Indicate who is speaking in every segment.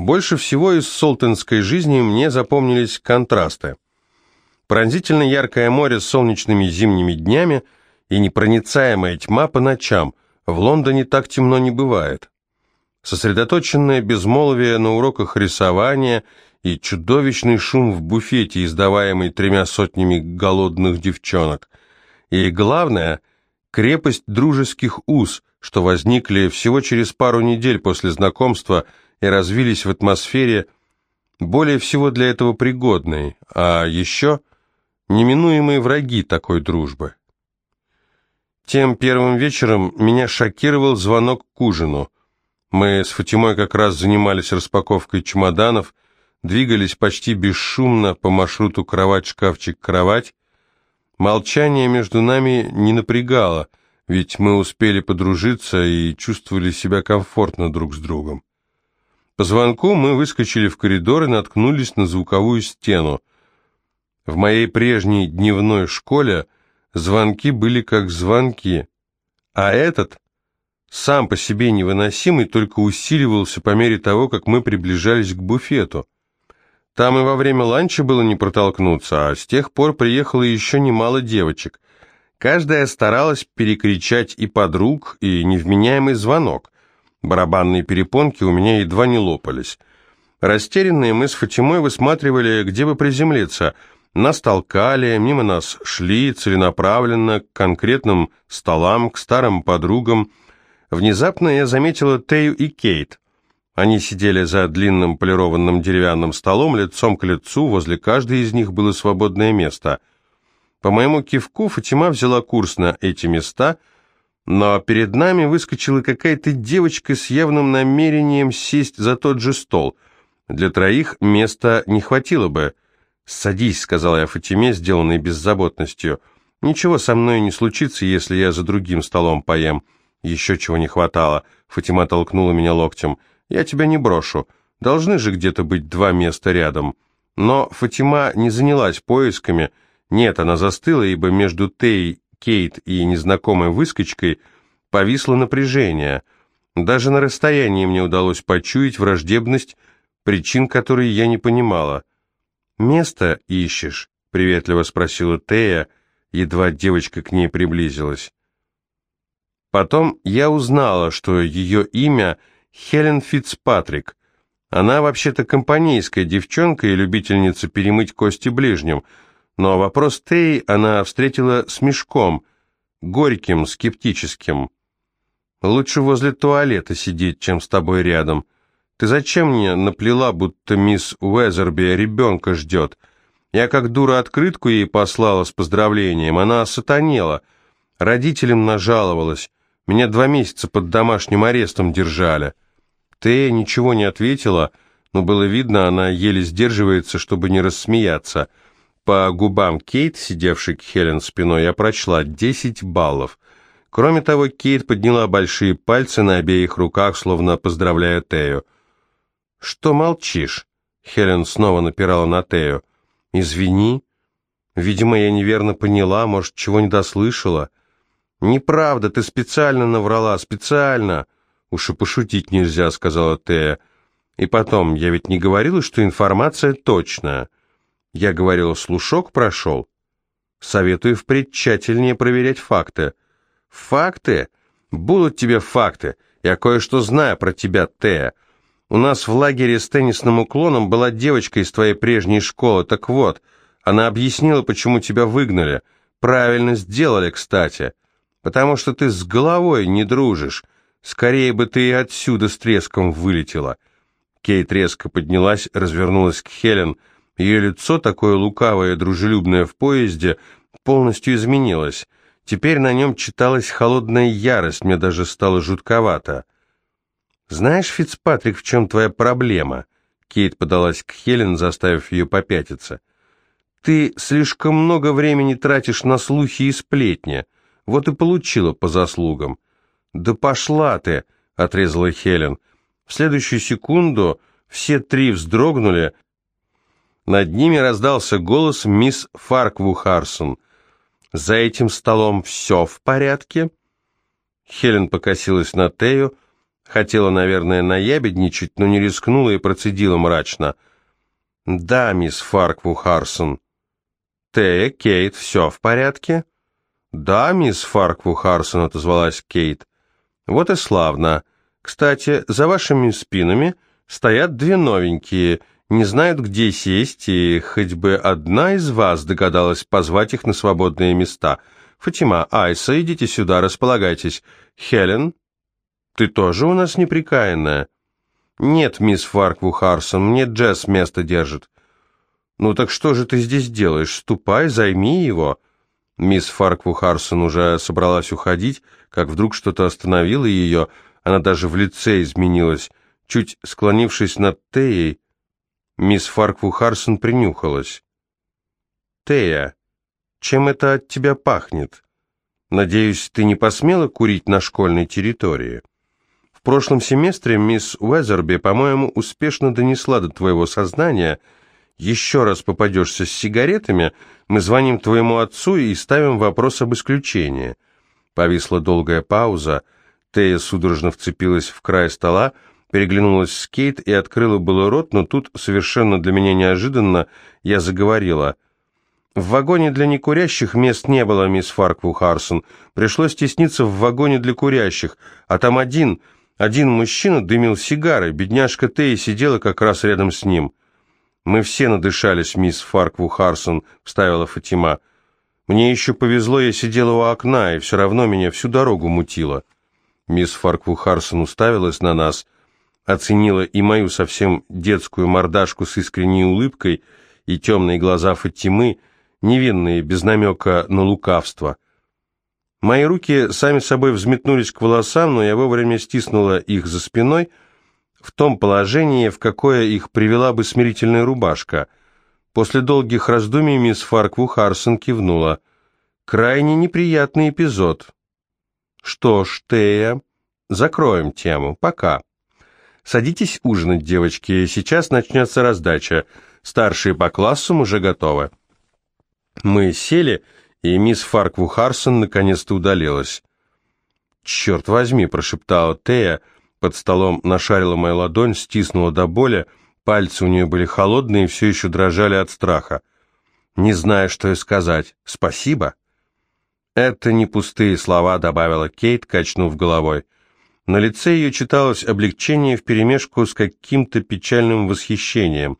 Speaker 1: Больше всего из солтенской жизни мне запомнились контрасты. Пронзительно яркое море с солнечными зимними днями и непроницаемая тьма по ночам. В Лондоне так темно не бывает. Сосредоточенное безмолвие на уроках рисования и чудовищный шум в буфете, издаваемый тремя сотнями голодных девчонок. И главное, крепость дружеских уз, что возникли всего через пару недель после знакомства – и развились в атмосфере, более всего для этого пригодной, а еще неминуемые враги такой дружбы. Тем первым вечером меня шокировал звонок к ужину. Мы с Фатимой как раз занимались распаковкой чемоданов, двигались почти бесшумно по маршруту кровать-шкафчик-кровать. Молчание между нами не напрягало, ведь мы успели подружиться и чувствовали себя комфортно друг с другом. По звонку мы выскочили в коридор и наткнулись на звуковую стену. В моей прежней дневной школе звонки были как звонки, а этот, сам по себе невыносимый, только усиливался по мере того, как мы приближались к буфету. Там и во время ланча было не протолкнуться, а с тех пор приехало еще немало девочек. Каждая старалась перекричать и подруг, и невменяемый звонок. Барабанные перепонки у меня едва не лопались. Растерянные мы с Фатимой высматривали, где бы приземлиться. Нас толкали, мимо нас шли целенаправленно к конкретным столам, к старым подругам. Внезапно я заметила Тею и Кейт. Они сидели за длинным полированным деревянным столом, лицом к лицу, возле каждой из них было свободное место. По моему кивку Фатима взяла курс на эти места — но перед нами выскочила какая-то девочка с явным намерением сесть за тот же стол. Для троих места не хватило бы. «Садись», — сказала я Фатиме, сделанной беззаботностью. «Ничего со мной не случится, если я за другим столом поем». «Еще чего не хватало», — Фатима толкнула меня локтем. «Я тебя не брошу. Должны же где-то быть два места рядом». Но Фатима не занялась поисками. Нет, она застыла, ибо между Тей Кейт и незнакомой выскочкой повисло напряжение. Даже на расстоянии мне удалось почуять враждебность, причин которой я не понимала. «Место ищешь?» — приветливо спросила Тея, едва девочка к ней приблизилась. Потом я узнала, что ее имя Хелен Фицпатрик. Она вообще-то компанейская девчонка и любительница перемыть кости ближним — но вопрос Тей она встретила с мешком, горьким, скептическим. «Лучше возле туалета сидеть, чем с тобой рядом. Ты зачем мне наплела, будто мисс Уэзерби ребенка ждет? Я как дура открытку ей послала с поздравлением, она сатанела. Родителям нажаловалась. Меня два месяца под домашним арестом держали». Тея ничего не ответила, но было видно, она еле сдерживается, чтобы не рассмеяться – по губам Кейт, сидевшей к Хелен спиной, я прочла 10 баллов. Кроме того, Кейт подняла большие пальцы на обеих руках, словно поздравляя Тею. «Что молчишь?» Хелен снова напирала на Тею. «Извини. Видимо, я неверно поняла, может, чего не дослышала». «Неправда, ты специально наврала, специально!» «Уж и пошутить нельзя», — сказала Тея. «И потом, я ведь не говорила, что информация точная». Я говорил, слушок прошел. Советую впредь тщательнее проверять факты. Факты? Будут тебе факты. Я кое-что знаю про тебя, Тея. У нас в лагере с теннисным уклоном была девочка из твоей прежней школы. Так вот, она объяснила, почему тебя выгнали. Правильно сделали, кстати. Потому что ты с головой не дружишь. Скорее бы ты и отсюда с треском вылетела. Кейт резко поднялась, развернулась к Хелен — ее лицо, такое лукавое дружелюбное в поезде, полностью изменилось. Теперь на нем читалась холодная ярость, мне даже стало жутковато. «Знаешь, Фицпатрик, в чем твоя проблема?» Кейт подалась к Хелен, заставив ее попятиться. «Ты слишком много времени тратишь на слухи и сплетни. Вот и получила по заслугам». «Да пошла ты!» — отрезала Хелен. В следующую секунду все три вздрогнули, над ними раздался голос мисс Фаркву Харсон. «За этим столом все в порядке?» Хелен покосилась на Тею. Хотела, наверное, наябедничать, но не рискнула и процедила мрачно. «Да, мисс Фаркву Харсон». «Тея, Кейт, все в порядке?» «Да, мисс Фаркву Харсон», — отозвалась Кейт. «Вот и славно. Кстати, за вашими спинами стоят две новенькие, не знают, где сесть, и хоть бы одна из вас догадалась позвать их на свободные места. Фатима, Айса, идите сюда, располагайтесь. Хелен, ты тоже у нас неприкаянная?» «Нет, мисс Фаркву Харсон, мне Джесс место держит». «Ну так что же ты здесь делаешь? Ступай, займи его». Мисс Фаркву Харсон уже собралась уходить, как вдруг что-то остановило ее, она даже в лице изменилась. Чуть склонившись над Теей, мисс Фаркву Харсон принюхалась. «Тея, чем это от тебя пахнет? Надеюсь, ты не посмела курить на школьной территории?» В прошлом семестре мисс Уэзерби, по-моему, успешно донесла до твоего сознания. Еще раз попадешься с сигаретами, мы звоним твоему отцу и ставим вопрос об исключении». Повисла долгая пауза. Тея судорожно вцепилась в край стола, переглянулась Кейт и открыла было рот, но тут, совершенно для меня неожиданно, я заговорила. «В вагоне для некурящих мест не было, мисс Фаркву Харсон. Пришлось тесниться в вагоне для курящих, а там один...» Один мужчина дымил сигарой, бедняжка Тея сидела как раз рядом с ним. «Мы все надышались, мисс Фаркву Харсон», — вставила Фатима. «Мне еще повезло, я сидела у окна, и все равно меня всю дорогу мутило». Мисс Фаркву Харсон уставилась на нас, оценила и мою совсем детскую мордашку с искренней улыбкой, и темные глаза Фатимы, невинные, без намека на лукавство — Мои руки сами собой взметнулись к волосам, но я вовремя стиснула их за спиной в том положении, в какое их привела бы смирительная рубашка. После долгих раздумий мисс Фаркву Харсон кивнула. «Крайне неприятный эпизод». «Что ж, Тея, закроем тему. Пока. Садитесь ужинать, девочки. Сейчас начнется раздача. Старшие по классам уже готовы». Мы сели и мисс Фаркву Харсон наконец-то удалилась. «Черт возьми!» – прошептала Тея, под столом нашарила мою ладонь, стиснула до боли, пальцы у нее были холодные и все еще дрожали от страха. Не знаю, что и сказать. «Спасибо?» «Это не пустые слова», — добавила Кейт, качнув головой. На лице ее читалось облегчение вперемешку с каким-то печальным восхищением.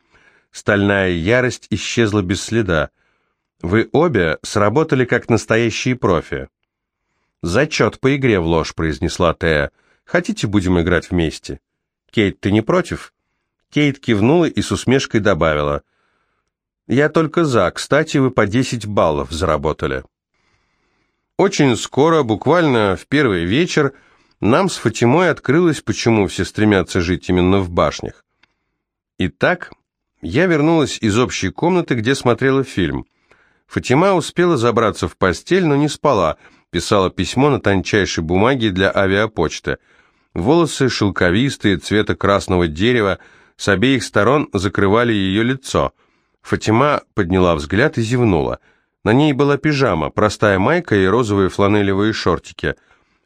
Speaker 1: Стальная ярость исчезла без следа. Вы обе сработали как настоящие профи. «Зачет по игре в ложь», — произнесла Тея. «Хотите, будем играть вместе?» «Кейт, ты не против?» Кейт кивнула и с усмешкой добавила. «Я только за. Кстати, вы по 10 баллов заработали». Очень скоро, буквально в первый вечер, нам с Фатимой открылось, почему все стремятся жить именно в башнях. Итак, я вернулась из общей комнаты, где смотрела фильм — Фатима успела забраться в постель, но не спала, писала письмо на тончайшей бумаге для авиапочты. Волосы шелковистые, цвета красного дерева, с обеих сторон закрывали ее лицо. Фатима подняла взгляд и зевнула. На ней была пижама, простая майка и розовые фланелевые шортики.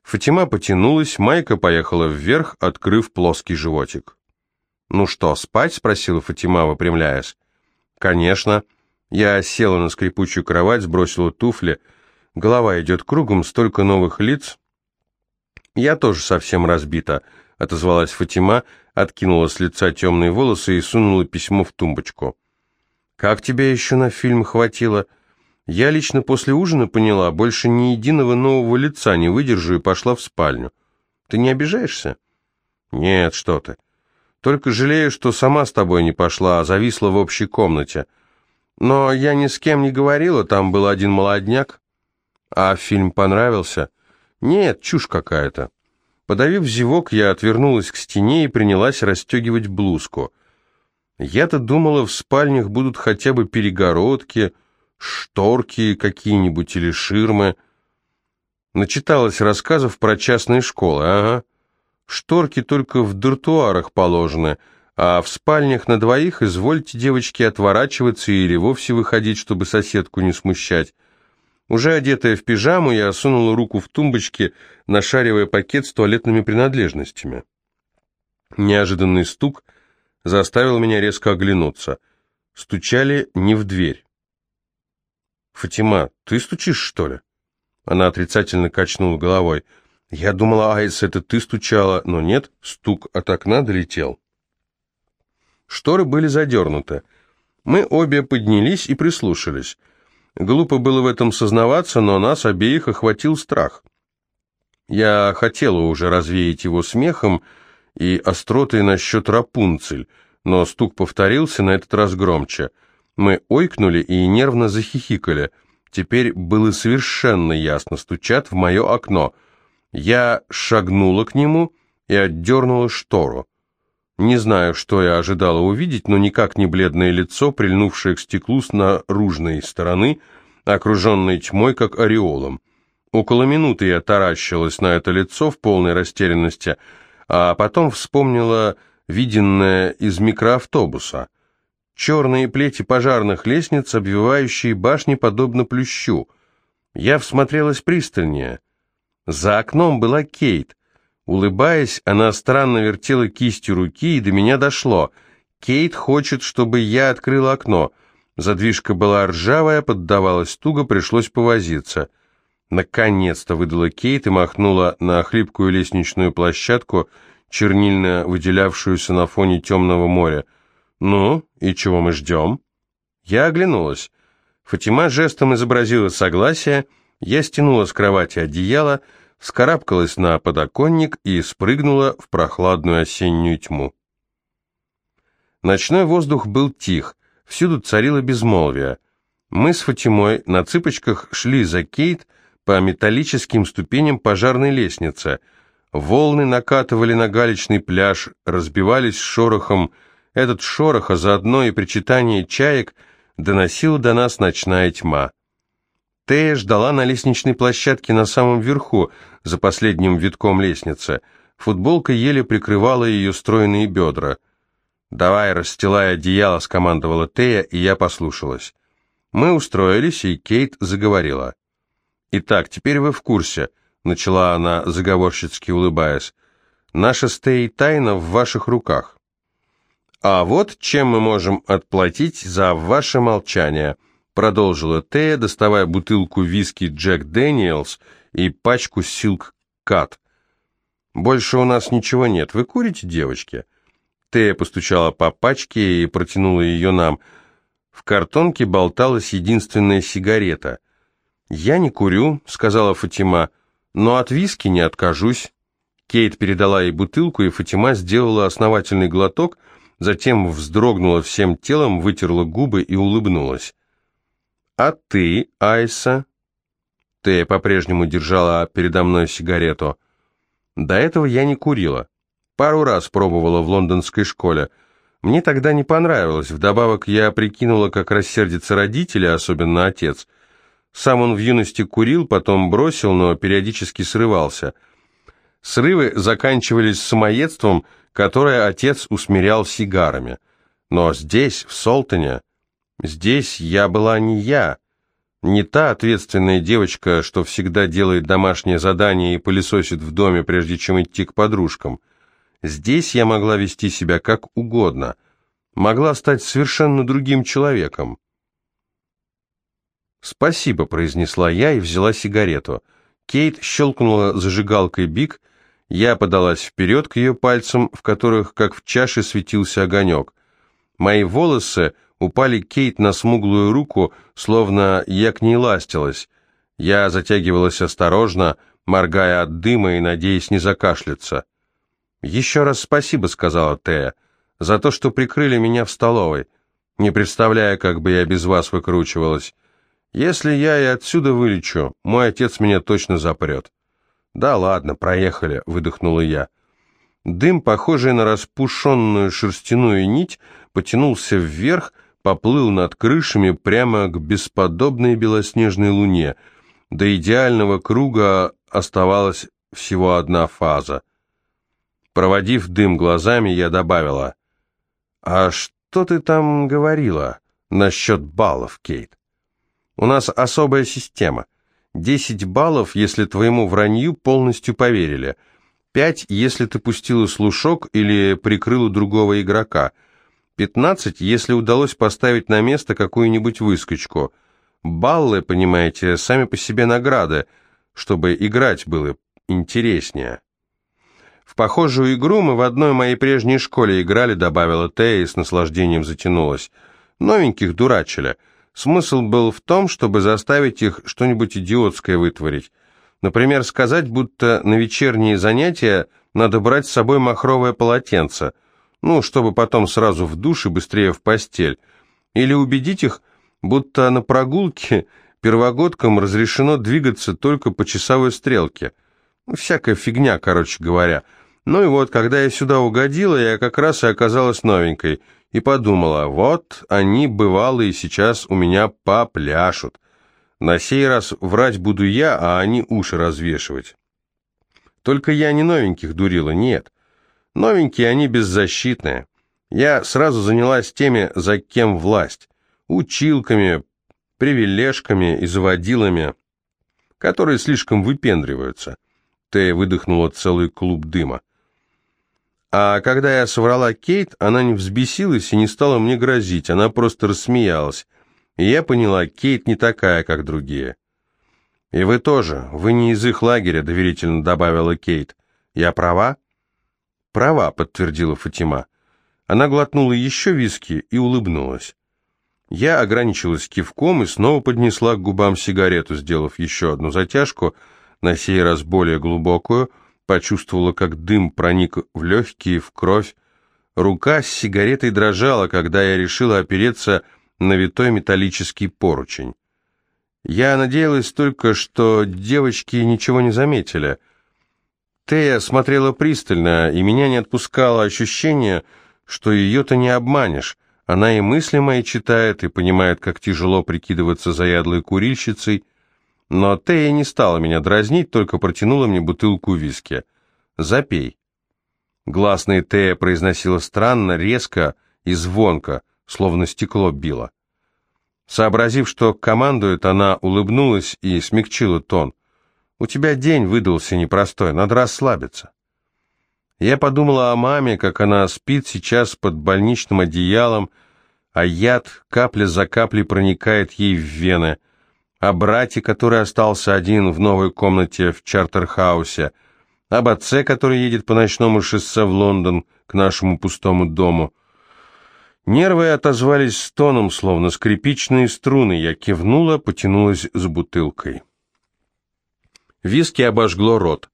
Speaker 1: Фатима потянулась, майка поехала вверх, открыв плоский животик. «Ну что, спать?» — спросила Фатима, выпрямляясь. «Конечно». Я села на скрипучую кровать, сбросила туфли. Голова идет кругом, столько новых лиц. Я тоже совсем разбита, отозвалась Фатима, откинула с лица темные волосы и сунула письмо в тумбочку. Как тебя еще на фильм хватило? Я лично после ужина поняла, больше ни единого нового лица не выдержу и пошла в спальню. Ты не обижаешься? Нет, что ты. Только жалею, что сама с тобой не пошла, а зависла в общей комнате. Но я ни с кем не говорила, там был один молодняк. А фильм понравился? Нет, чушь какая-то. Подавив зевок, я отвернулась к стене и принялась расстегивать блузку. Я-то думала, в спальнях будут хотя бы перегородки, шторки какие-нибудь или ширмы. Начиталась рассказов про частные школы, ага. Шторки только в дуртуарах положены — а в спальнях на двоих извольте, девочки, отворачиваться или вовсе выходить, чтобы соседку не смущать. Уже одетая в пижаму, я сунула руку в тумбочки, нашаривая пакет с туалетными принадлежностями. Неожиданный стук заставил меня резко оглянуться. Стучали не в дверь. «Фатима, ты стучишь, что ли?» Она отрицательно качнула головой. «Я думала, Айс, это ты стучала, но нет, стук от окна долетел». Шторы были задернуты. Мы обе поднялись и прислушались. Глупо было в этом сознаваться, но нас обеих охватил страх. Я хотела уже развеять его смехом и остротой насчет Рапунцель, но стук повторился на этот раз громче. Мы ойкнули и нервно захихикали. Теперь было совершенно ясно, стучат в мое окно. Я шагнула к нему и отдернула штору. Не знаю, что я ожидала увидеть, но никак не бледное лицо, прильнувшее к стеклу с наружной стороны, окруженной тьмой, как ореолом. Около минуты я таращилась на это лицо в полной растерянности, а потом вспомнила виденное из микроавтобуса. Черные плети пожарных лестниц, обвивающие башни подобно плющу. Я всмотрелась пристальнее. За окном была Кейт — Улыбаясь, она странно вертела кистью руки, и до меня дошло. Кейт хочет, чтобы я открыл окно. Задвижка была ржавая, поддавалась туго, пришлось повозиться. Наконец-то выдала Кейт и махнула на хлипкую лестничную площадку, чернильно выделявшуюся на фоне темного моря. «Ну, и чего мы ждем?» Я оглянулась. Фатима жестом изобразила согласие, я стянула с кровати одеяло, вскарабкалась на подоконник и спрыгнула в прохладную осеннюю тьму. Ночной воздух был тих, всюду царило безмолвие. Мы с Фатимой на цыпочках шли за Кейт по металлическим ступеням пожарной лестницы. Волны накатывали на галечный пляж, разбивались шорохом. Этот шорох, а заодно и причитание чаек, доносил до нас ночная тьма. Тея ждала на лестничной площадке на самом верху, за последним витком лестницы. Футболка еле прикрывала ее стройные бедра. «Давай, расстилай одеяло», — скомандовала Тея, и я послушалась. Мы устроились, и Кейт заговорила. «Итак, теперь вы в курсе», — начала она, заговорщицки улыбаясь. «Наша с Теей тайна в ваших руках». «А вот чем мы можем отплатить за ваше молчание», продолжила Тея, доставая бутылку виски Джек Дэниелс и пачку Silk Cut. «Больше у нас ничего нет. Вы курите, девочки?» Тея постучала по пачке и протянула ее нам. В картонке болталась единственная сигарета. «Я не курю», — сказала Фатима, — «но от виски не откажусь». Кейт передала ей бутылку, и Фатима сделала основательный глоток, затем вздрогнула всем телом, вытерла губы и улыбнулась. «А ты, Айса?» Тея по-прежнему держала передо мной сигарету. До этого я не курила. Пару раз пробовала в лондонской школе. Мне тогда не понравилось. Вдобавок я прикинула, как рассердятся родители, особенно отец. Сам он в юности курил, потом бросил, но периодически срывался. Срывы заканчивались самоедством, которое отец усмирял сигарами. Но здесь, в Солтоне, Здесь я была не я, не та ответственная девочка, что всегда делает домашнее задание и пылесосит в доме, прежде чем идти к подружкам. Здесь я могла вести себя как угодно, могла стать совершенно другим человеком. «Спасибо», — произнесла я и взяла сигарету. Кейт щелкнула зажигалкой бик, я подалась вперед к ее пальцам, в которых, как в чаше, светился огонек. Мои волосы упали Кейт на смуглую руку, словно я к ней ластилась. Я затягивалась осторожно, моргая от дыма и надеясь не закашляться. «Еще раз спасибо», — сказала Тея, — «за то, что прикрыли меня в столовой. Не представляю, как бы я без вас выкручивалась. Если я и отсюда вылечу, мой отец меня точно запрет». «Да ладно, проехали», — выдохнула я. Дым, похожий на распушенную шерстяную нить, потянулся вверх, поплыл над крышами прямо к бесподобной белоснежной луне. До идеального круга оставалась всего одна фаза. Проводив дым глазами, я добавила, «А что ты там говорила насчет баллов, Кейт? У нас особая система. Десять баллов, если твоему вранью полностью поверили. Пять, если ты пустила слушок или прикрыла другого игрока. Пятнадцать, если удалось поставить на место какую-нибудь выскочку. Баллы, понимаете, сами по себе награды, чтобы играть было интереснее. В похожую игру мы в одной моей прежней школе играли, добавила Тея и с наслаждением затянулась. Новеньких дурачили. Смысл был в том, чтобы заставить их что-нибудь идиотское вытворить. Например, сказать, будто на вечерние занятия надо брать с собой махровое полотенце, ну, чтобы потом сразу в душ и быстрее в постель. Или убедить их, будто на прогулке первогодкам разрешено двигаться только по часовой стрелке. Ну, всякая фигня, короче говоря. Ну и вот, когда я сюда угодила, я как раз и оказалась новенькой, и подумала, вот они бывалые сейчас у меня попляшут. На сей раз врать буду я, а они уши развешивать. Только я не новеньких дурила, нет. Новенькие они беззащитные. Я сразу занялась теми, за кем власть. Училками, привилежками и заводилами, которые слишком выпендриваются. Тея выдохнула целый клуб дыма. А когда я соврала Кейт, она не взбесилась и не стала мне грозить, она просто рассмеялась. И я поняла, Кейт не такая, как другие. «И вы тоже, вы не из их лагеря», — доверительно добавила Кейт. «Я права?» «Права», — подтвердила Фатима. Она глотнула еще виски и улыбнулась. Я ограничилась кивком и снова поднесла к губам сигарету, сделав еще одну затяжку, на сей раз более глубокую, почувствовала, как дым проник в легкие, в кровь. Рука с сигаретой дрожала, когда я решила опереться на витой металлический поручень. Я надеялась только, что девочки ничего не заметили. Тея смотрела пристально, и меня не отпускало ощущение, что ее-то не обманешь. Она и мысли мои читает, и понимает, как тяжело прикидываться заядлой курильщицей. Но Тея не стала меня дразнить, только протянула мне бутылку виски. «Запей». Гласная Тея произносила странно, резко и звонко — словно стекло било. Сообразив, что командует, она улыбнулась и смягчила тон. «У тебя день выдался непростой, надо расслабиться». Я подумала о маме, как она спит сейчас под больничным одеялом, а яд капля за каплей проникает ей в вены, о брате, который остался один в новой комнате в Чартерхаусе, об отце, который едет по ночному шоссе в Лондон к нашему пустому дому — Нервы отозвались стоном, словно скрипичные струны. Я кивнула, потянулась с бутылкой. Виски обожгло рот.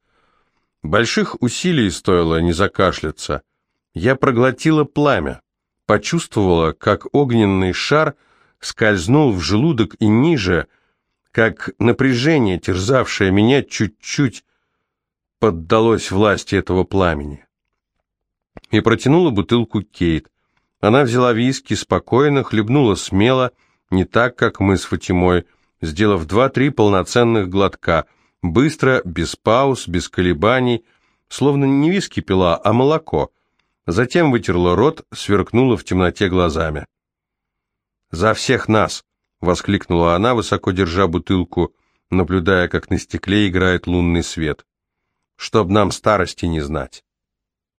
Speaker 1: Больших усилий стоило не закашляться. Я проглотила пламя, почувствовала, как огненный шар скользнул в желудок и ниже, как напряжение, терзавшее меня, чуть-чуть поддалось власти этого пламени. И протянула бутылку Кейт. Она взяла виски спокойно, хлебнула смело, не так, как мы с Фатимой, сделав два-три полноценных глотка, быстро, без пауз, без колебаний, словно не виски пила, а молоко. Затем вытерла рот, сверкнула в темноте глазами. «За всех нас!» — воскликнула она, высоко держа бутылку, наблюдая, как на стекле играет лунный свет. «Чтоб нам старости не знать!»